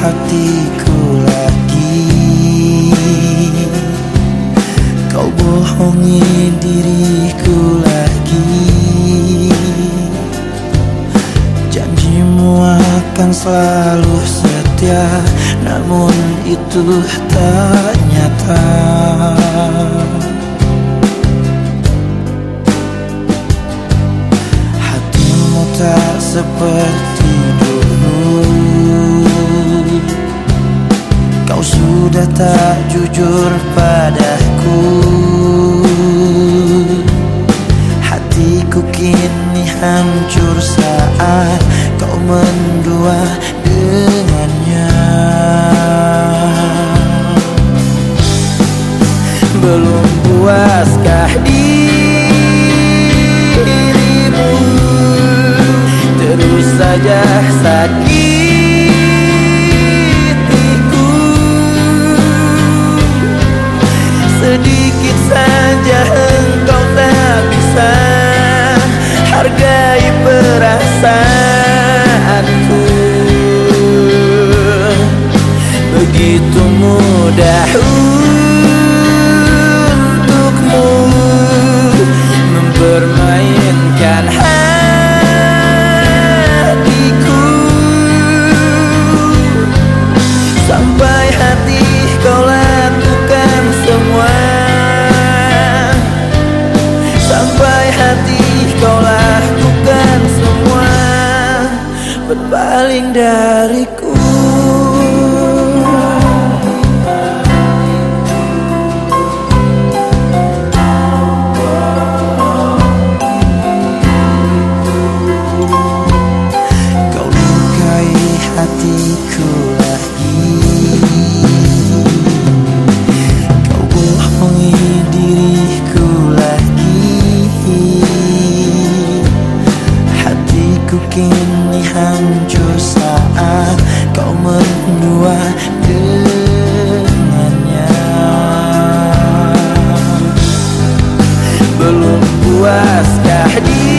hatiku lagi. Kau bohongi diriku lagi. Janjimu akan selalu setia Namun itu tak nyata. Hatimu tak seperti sudah tak jujur padaku. Hatiku kini hancur saat kau mendua dengannya. Belum puaskah dirimu? Terus saja sakit perasaanku Begitu mudah untukmu Mempermainkan hatiku. Sampai hati Berpaling dariku. Kau lukai hatiku lagi. Kau bohongi diriku lagi. Hatiku kini hancur saat kau mendua dengannya. Belum puaskah dirimu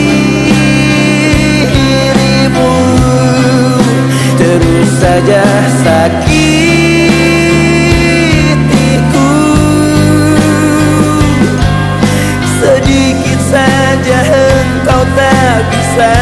Terus saja sakitiku? Sedikit saja engkau tak bisa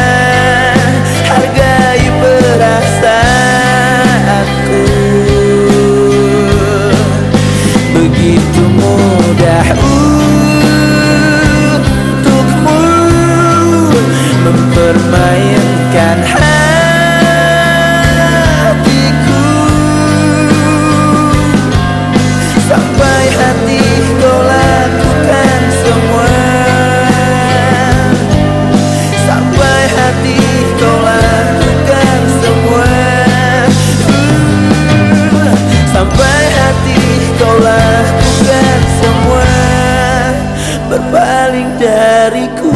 berpaling dariku.